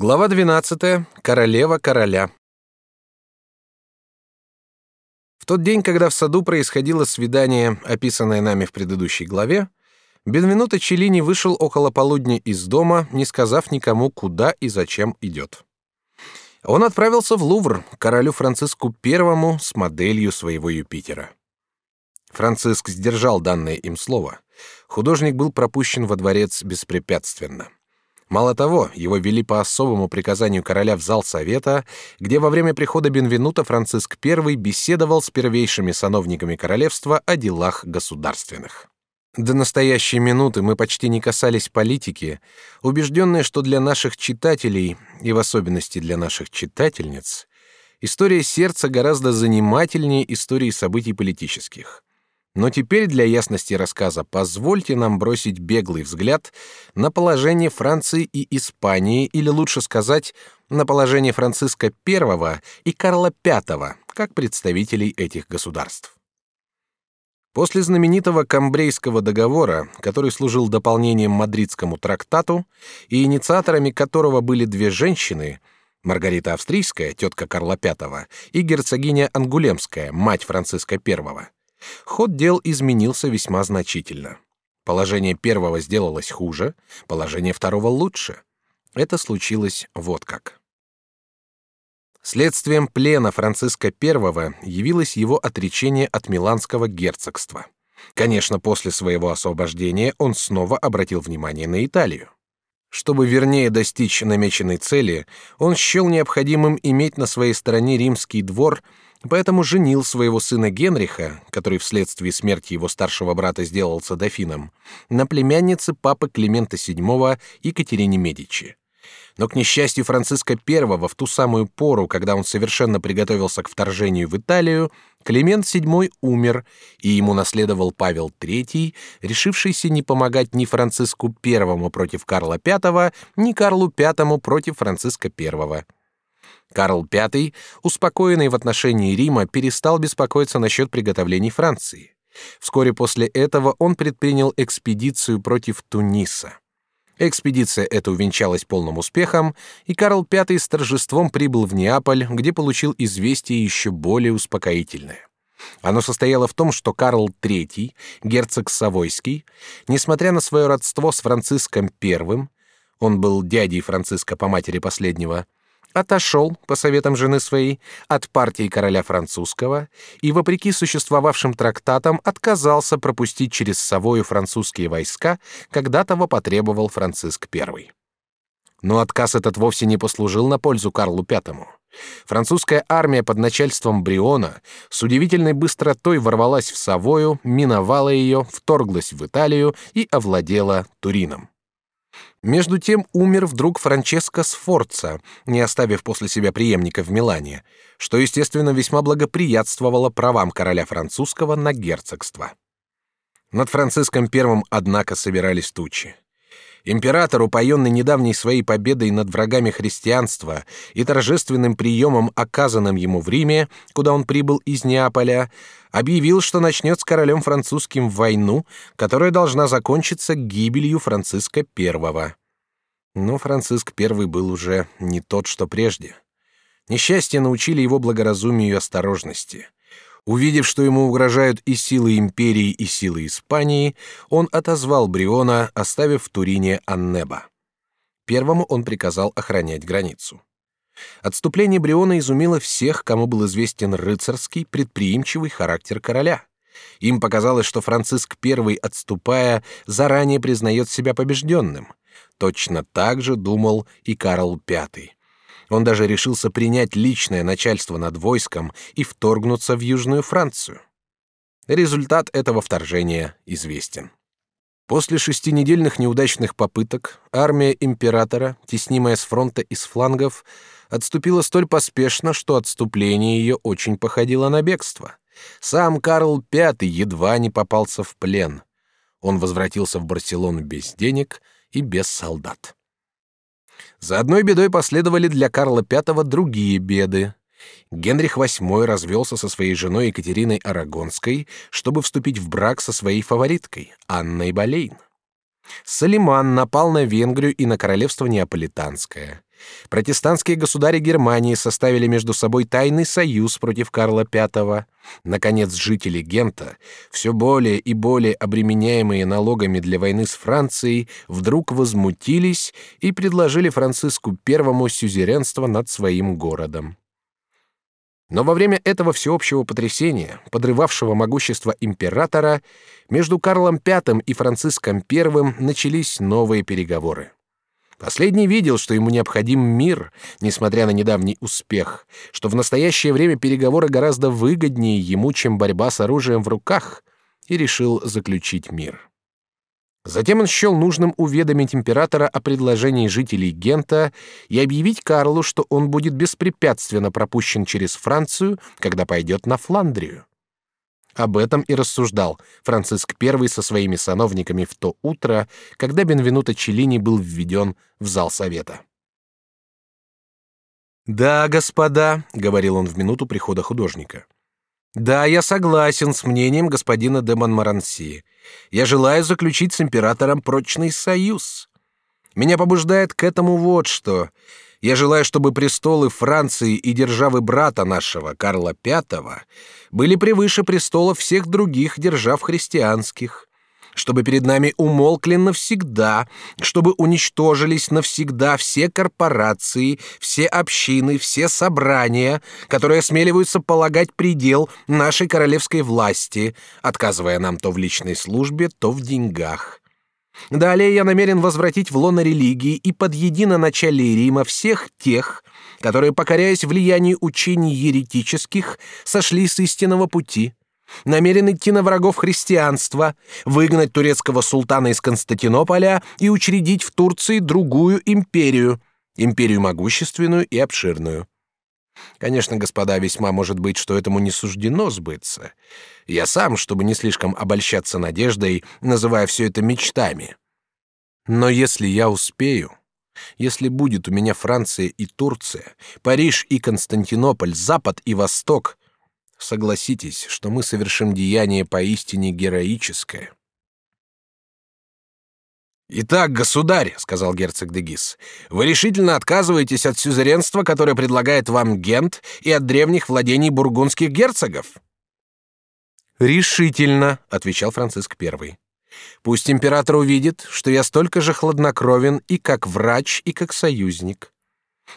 Глава 12. Королева короля. В тот день, когда в саду происходило свидание, описанное нами в предыдущей главе, Бенвенуто Челлини вышел около полудня из дома, не сказав никому, куда и зачем идет. Он отправился в Лувр, к королю Франциску I с моделью своего Юпитера. Франциск сдержал данное им слово. Художник был пропущен во дворец беспрепятственно. Мало того, его вели по особому приказанию короля в зал совета, где во время прихода Бенвенута Франциск I беседовал с первейшими сановниками королевства о делах государственных. До настоящей минуты мы почти не касались политики, убежденные, что для наших читателей, и в особенности для наших читательниц, история сердца гораздо занимательнее истории событий политических. Но теперь для ясности рассказа позвольте нам бросить беглый взгляд на положение Франции и Испании, или лучше сказать, на положение Франциска I и Карла V, как представителей этих государств. После знаменитого Камбрейского договора, который служил дополнением Мадридскому трактату и инициаторами которого были две женщины, Маргарита Австрийская, тетка Карла V, и герцогиня Ангулемская, мать Франциска I, Ход дел изменился весьма значительно. Положение первого сделалось хуже, положение второго лучше. Это случилось вот как. Следствием плена Франциска I явилось его отречение от Миланского герцогства. Конечно, после своего освобождения он снова обратил внимание на Италию. Чтобы вернее достичь намеченной цели, он счел необходимым иметь на своей стороне римский двор поэтому женил своего сына Генриха, который вследствие смерти его старшего брата сделался дофином, на племяннице папы Климента VII Екатерине Медичи. Но к несчастью Франциска I в ту самую пору, когда он совершенно приготовился к вторжению в Италию, Климент VII умер, и ему наследовал Павел III, решившийся не помогать ни Франциску I против Карла V, ни Карлу V против Франциска I. Карл V, успокоенный в отношении Рима, перестал беспокоиться насчет приготовлений Франции. Вскоре после этого он предпринял экспедицию против Туниса. Экспедиция эта увенчалась полным успехом, и Карл V с торжеством прибыл в Неаполь, где получил известие еще более успокоительное. Оно состояло в том, что Карл III, герцог Савойский, несмотря на свое родство с Франциском I, он был дядей Франциска по матери последнего, отошел, по советам жены своей, от партии короля французского и, вопреки существовавшим трактатам, отказался пропустить через Савою французские войска, когда того потребовал Франциск I. Но отказ этот вовсе не послужил на пользу Карлу V. Французская армия под начальством Бриона с удивительной быстротой ворвалась в Савою, миновала ее, вторглась в Италию и овладела Турином. Между тем умер вдруг Франческо Сфорца, не оставив после себя преемника в Милане, что, естественно, весьма благоприятствовало правам короля французского на герцогство. Над Франциском I, однако, собирались тучи. Император, упоенный недавней своей победой над врагами христианства и торжественным приемом, оказанным ему в Риме, куда он прибыл из Неаполя, объявил, что начнет с королем французским войну, которая должна закончиться гибелью Франциска I. Но Франциск I был уже не тот, что прежде. Несчастья научили его благоразумию и осторожности. Увидев, что ему угрожают и силы империи, и силы Испании, он отозвал Бриона, оставив в Турине Аннеба. Первому он приказал охранять границу. Отступление Бриона изумило всех, кому был известен рыцарский, предприимчивый характер короля. Им показалось, что Франциск I, отступая, заранее признает себя побежденным. Точно так же думал и Карл V. Он даже решился принять личное начальство над войском и вторгнуться в Южную Францию. Результат этого вторжения известен. После шестинедельных неудачных попыток армия императора, теснимая с фронта и с флангов, отступила столь поспешно, что отступление ее очень походило на бегство. Сам Карл V едва не попался в плен. Он возвратился в Барселону без денег и без солдат. За одной бедой последовали для Карла V другие беды. Генрих VIII развелся со своей женой Екатериной Арагонской, чтобы вступить в брак со своей фавориткой Анной Болейн. Салиман напал на Венгрию и на королевство Неаполитанское. Протестантские государи Германии составили между собой тайный союз против Карла V. Наконец, жители Гента, все более и более обременяемые налогами для войны с Францией, вдруг возмутились и предложили Франциску I сюзеренство над своим городом. Но во время этого всеобщего потрясения, подрывавшего могущество императора, между Карлом V и Франциском I начались новые переговоры. Последний видел, что ему необходим мир, несмотря на недавний успех, что в настоящее время переговоры гораздо выгоднее ему, чем борьба с оружием в руках, и решил заключить мир. Затем он счел нужным уведомить императора о предложении жителей Гента и объявить Карлу, что он будет беспрепятственно пропущен через Францию, когда пойдет на Фландрию. Об этом и рассуждал Франциск I со своими сановниками в то утро, когда Бенвенуто Челлини был введен в зал совета. «Да, господа», — говорил он в минуту прихода художника, — «да, я согласен с мнением господина де Монмаранси. Я желаю заключить с императором прочный союз. Меня побуждает к этому вот что. Я желаю, чтобы престолы Франции и державы брата нашего, Карла V, были превыше престолов всех других держав христианских, чтобы перед нами умолкли навсегда, чтобы уничтожились навсегда все корпорации, все общины, все собрания, которые осмеливаются полагать предел нашей королевской власти, отказывая нам то в личной службе, то в деньгах. Далее я намерен возвратить в лоно религии и под единоначалие Рима всех тех, которые, покоряясь влиянию учений еретических, сошли с истинного пути. Намерен идти на врагов христианства, выгнать турецкого султана из Константинополя и учредить в Турции другую империю, империю могущественную и обширную. Конечно, господа, весьма может быть, что этому не суждено сбыться. Я сам, чтобы не слишком обольщаться надеждой, называю все это мечтами. Но если я успею, если будет у меня Франция и Турция, Париж и Константинополь, Запад и Восток, согласитесь, что мы совершим деяние поистине героическое. «Итак, государь», — сказал герцог де Гис, — «вы решительно отказываетесь от сюзеренства, которое предлагает вам Гент, и от древних владений бургундских герцогов?» «Решительно», — отвечал Франциск I. «Пусть император увидит, что я столько же хладнокровен и как врач, и как союзник.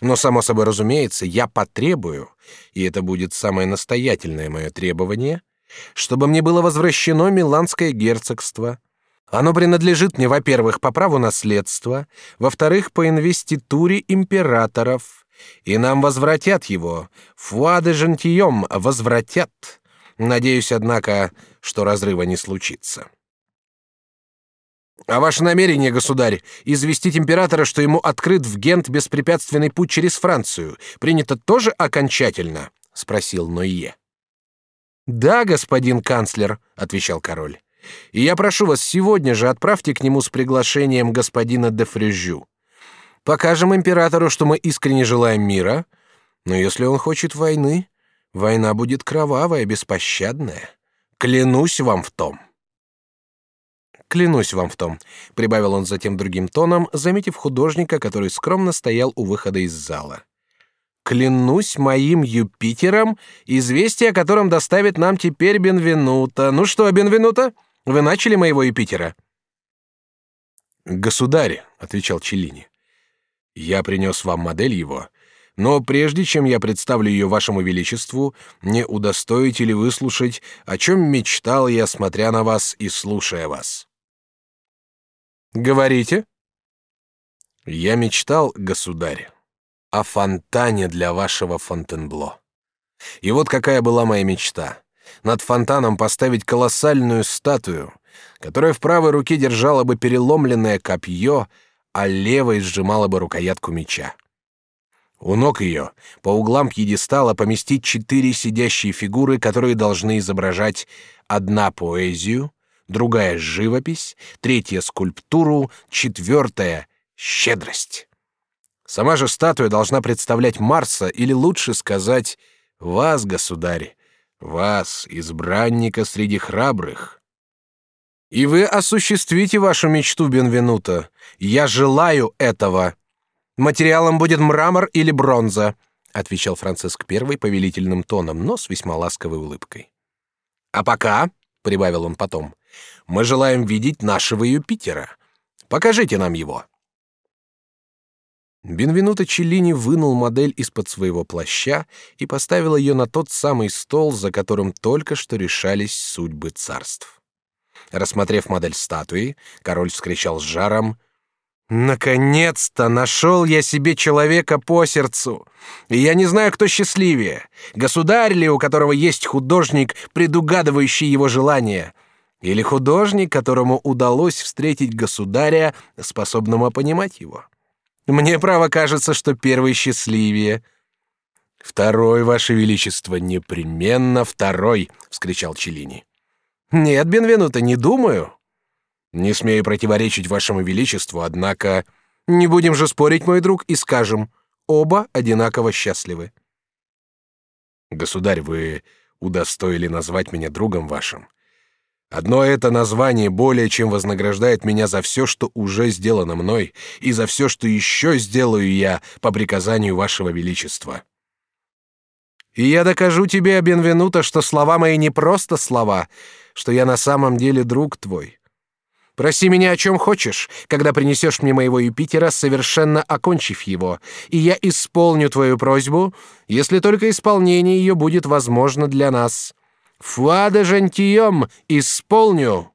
Но, само собой разумеется, я потребую, и это будет самое настоятельное мое требование, чтобы мне было возвращено Миланское герцогство, оно принадлежит мне, во-первых, по праву наследства, во-вторых, по инвеституре императоров, и нам возвратят его. Фуа де Жентием возвратят. Надеюсь, однако, что разрыва не случится. А ваше намерение, государь, известить императора, что ему открыт в Гент беспрепятственный путь через Францию, принято тоже окончательно? спросил Нойе. Да, господин канцлер, отвечал король. И я прошу вас сегодня же отправьте к нему с приглашением господина де Фрюжю. Покажем императору, что мы искренне желаем мира, но если он хочет войны, война будет кровавая, беспощадная. Клянусь вам в том. Клянусь вам в том, прибавил он затем другим тоном, заметив художника, который скромно стоял у выхода из зала. Клянусь моим Юпитером, известие о котором доставит нам теперь Бенвенуто. Ну что, Бенвенуто? Вы начали моего Юпитера?» «Государь», — отвечал Челлини, — «я принес вам модель его, но прежде чем я представлю ее вашему величеству, не удостоите ли выслушать, о чем мечтал я, смотря на вас и слушая вас?» «Говорите». «Я мечтал, государь, о фонтане для вашего Фонтенбло. И вот какая была моя мечта над фонтаном поставить колоссальную статую, которая в правой руке держала бы переломленное копье, а левой сжимала бы рукоятку меча. У ног ее, по углам пьедестала, поместить четыре сидящие фигуры, которые должны изображать одна поэзию, другая живопись, третья скульптуру, четвертая щедрость. Сама же статуя должна представлять Марса, или лучше сказать, вас, государь, вас, избранника среди храбрых. И вы осуществите вашу мечту, Бенвенуто. Я желаю этого. Материалом будет мрамор или бронза, отвечал Франциск I повелительным тоном, но с весьма ласковой улыбкой. А пока, прибавил он потом, мы желаем видеть нашего Юпитера. Покажите нам его. Бенвенуто Челлини вынул модель из-под своего плаща и поставил ее на тот самый стол, за которым только что решались судьбы царств. Рассмотрев модель статуи, король вскричал с жаром: Наконец-то нашел я себе человека по сердцу. И я не знаю, кто счастливее: государь ли, у которого есть художник, предугадывающий его желания, или художник, которому удалось встретить государя, способного понимать его. Мне право кажется, что первый счастливее. Второй, ваше величество, непременно второй, вскричал Челини. Нет, Бенвенуто, не думаю. Не смею противоречить вашему величеству, однако не будем же спорить, мой друг, и скажем, оба одинаково счастливы. Государь, вы удостоили назвать меня другом вашим. Одно это название более чем вознаграждает меня за все, что уже сделано мной, и за все, что еще сделаю я по приказанию вашего величества. И я докажу тебе, Бенвенуто, что слова мои не просто слова, что я на самом деле друг твой. Проси меня о чем хочешь, когда принесешь мне моего Юпитера, совершенно окончив его, и я исполню твою просьбу, если только исполнение ее будет возможно для нас. Фуада жентием исполню.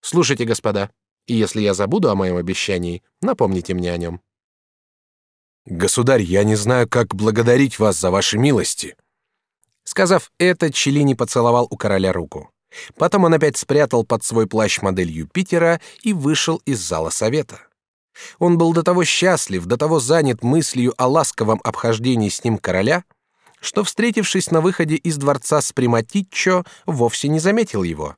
Слушайте, господа, и если я забуду о моем обещании, напомните мне о нем. Государь, я не знаю, как благодарить вас за ваши милости. Сказав это, Челини поцеловал у короля руку. Потом он опять спрятал под свой плащ модель Юпитера и вышел из зала совета. Он был до того счастлив, до того занят мыслью о ласковом обхождении с ним короля, что, встретившись на выходе из дворца с Приматиччо, вовсе не заметил его.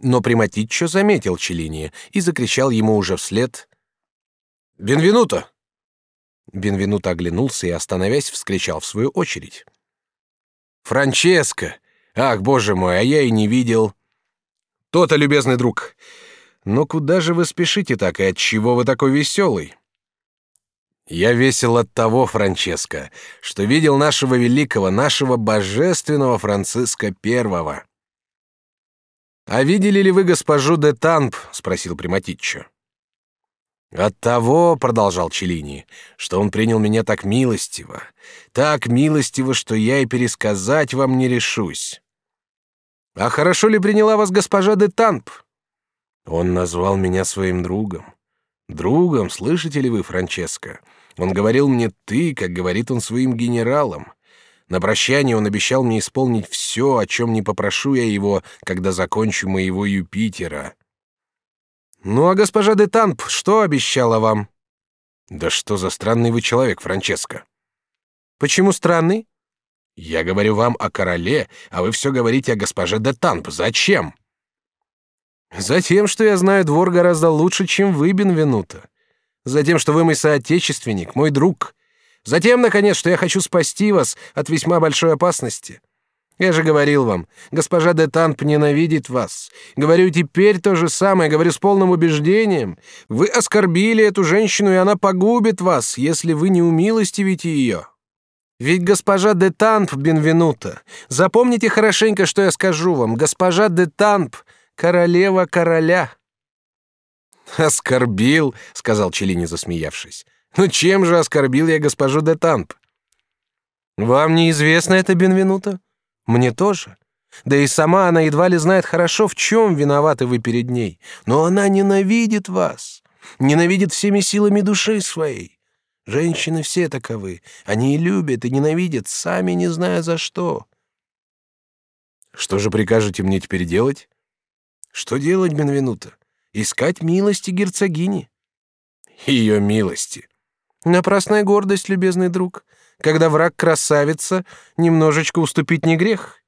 Но Приматиччо заметил Челлини и закричал ему уже вслед «Бенвенуто!». Бенвенуто оглянулся и, остановясь, вскричал в свою очередь. «Франческо! Ах, боже мой, а я и не видел!» «То-то, любезный друг! Но куда же вы спешите так, и от чего вы такой веселый?» Я весел от того, Франческо, что видел нашего великого, нашего божественного Франциска Первого. А видели ли вы госпожу де Тамп? – спросил Приматиччо. От того, продолжал Челини, что он принял меня так милостиво, так милостиво, что я и пересказать вам не решусь. А хорошо ли приняла вас госпожа де Тамп? Он назвал меня своим другом. Другом, слышите ли вы, Франческо? Он говорил мне «ты», как говорит он своим генералам. На прощание он обещал мне исполнить все, о чем не попрошу я его, когда закончу моего Юпитера. Ну а госпожа де Тамп что обещала вам? Да что за странный вы человек, Франческо? Почему странный? Я говорю вам о короле, а вы все говорите о госпоже де Тамп. Зачем? Затем, что я знаю двор гораздо лучше, чем вы, Бенвенуто. Затем, что вы мой соотечественник, мой друг. Затем, наконец, что я хочу спасти вас от весьма большой опасности. Я же говорил вам, госпожа де Танп ненавидит вас. Говорю теперь то же самое, говорю с полным убеждением. Вы оскорбили эту женщину, и она погубит вас, если вы не умилостивите ее. Ведь госпожа де Танп Бенвенута, запомните хорошенько, что я скажу вам. Госпожа де Танп — королева короля. Оскорбил, сказал Челини, засмеявшись. Ну чем же оскорбил я госпожу де Тамп? Вам неизвестно это, Бенвенуто? Мне тоже. Да и сама она едва ли знает хорошо, в чем виноваты вы перед ней. Но она ненавидит вас, ненавидит всеми силами души своей. Женщины все таковы. Они и любят, и ненавидят, сами не зная за что. Что же прикажете мне теперь делать? Что делать, Бенвенуто? Искать милости герцогини. Ее милости. Напрасная гордость, любезный друг. Когда враг красавица, немножечко уступить не грех.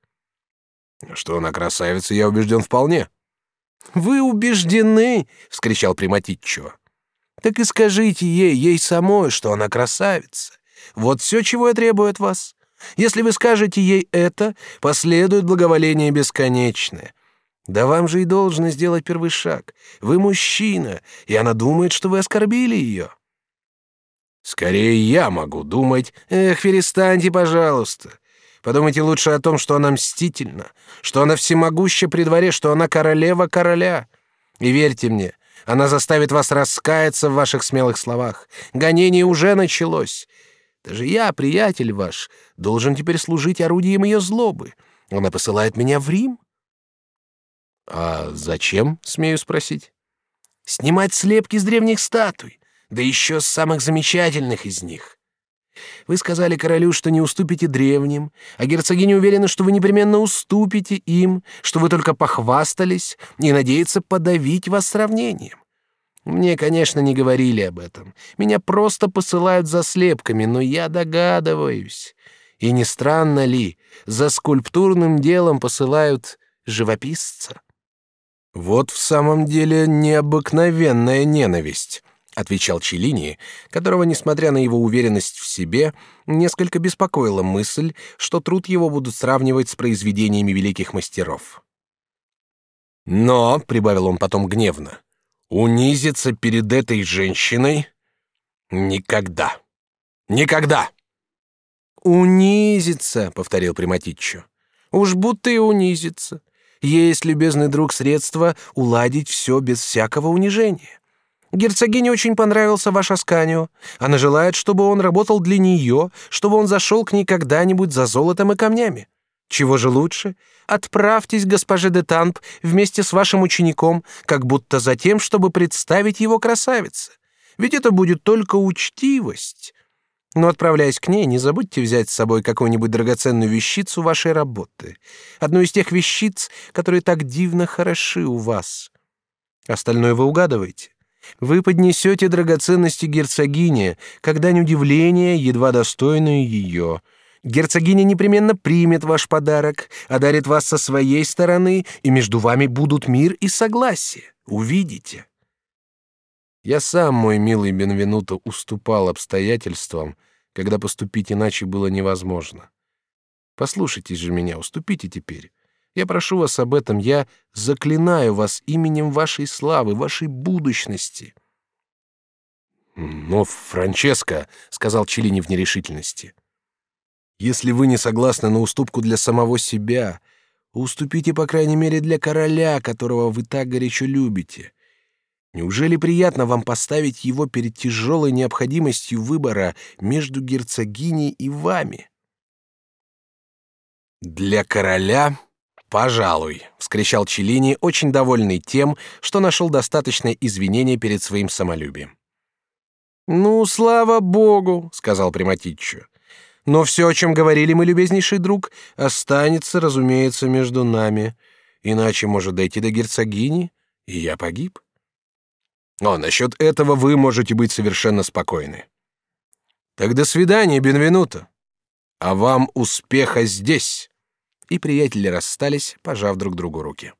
Что она красавица, я убежден вполне. Вы убеждены, вскричал Приматиччо. Так и скажите ей, ей самой, что она красавица. Вот все, чего я требую от вас. Если вы скажете ей это, последует благоволение бесконечное. Да вам же и должно сделать первый шаг. Вы мужчина, и она думает, что вы оскорбили ее. Скорее я могу думать. Эх, перестаньте, пожалуйста. Подумайте лучше о том, что она мстительна, что она всемогуща при дворе, что она королева короля. И верьте мне, она заставит вас раскаяться в ваших смелых словах. Гонение уже началось. Даже я, приятель ваш, должен теперь служить орудием ее злобы. Она посылает меня в Рим. А зачем, смею спросить? Снимать слепки с древних статуй, да еще с самых замечательных из них. Вы сказали королю, что не уступите древним, а герцогиня уверена, что вы непременно уступите им, что вы только похвастались и надеется подавить вас сравнением. Мне, конечно, не говорили об этом. Меня просто посылают за слепками, но я догадываюсь. И не странно ли, за скульптурным делом посылают живописца? Вот в самом деле необыкновенная ненависть, отвечал Челини, которого, несмотря на его уверенность в себе, несколько беспокоила мысль, что труд его будут сравнивать с произведениями великих мастеров. Но, прибавил он потом гневно, унизиться перед этой женщиной никогда, никогда. Унизиться, повторил Приматиччо. Уж будто и унизиться. Есть, любезный друг, средства уладить все без всякого унижения. Герцогине очень понравился ваш Асканио. Она желает, чтобы он работал для нее, чтобы он зашел к ней когда-нибудь за золотом и камнями. Чего же лучше? Отправьтесь, госпоже де Тамп, вместе с вашим учеником, как будто за тем, чтобы представить его красавице. Ведь это будет только учтивость. Но отправляясь к ней, не забудьте взять с собой какую-нибудь драгоценную вещицу вашей работы. Одну из тех вещиц, которые так дивно хороши у вас. Остальное вы угадываете. Вы поднесете драгоценности герцогине, как дань удивления, едва достойную ее. Герцогиня непременно примет ваш подарок, одарит вас со своей стороны, и между вами будут мир и согласие. Увидите. Я сам, мой милый Бенвенуто, уступал обстоятельствам, когда поступить иначе было невозможно. Послушайте же меня, уступите теперь. Я прошу вас об этом, я заклинаю вас именем вашей славы, вашей будущности. Но Франческо, сказал Челини в нерешительности. Если вы не согласны на уступку для самого себя, уступите по крайней мере для короля, которого вы так горячо любите. Неужели приятно вам поставить его перед тяжелой необходимостью выбора между герцогиней и вами? Для короля «Пожалуй», — вскричал Челини, очень довольный тем, что нашел достаточное извинение перед своим самолюбием. «Ну, слава богу», — сказал Приматиччо. «Но все, о чем говорили мы, любезнейший друг, останется, разумеется, между нами. Иначе может дойти до герцогини, и я погиб». «О, насчет этого вы можете быть совершенно спокойны». «Так до свидания, Бенвенуто. А вам успеха здесь» и приятели расстались, пожав друг другу руки.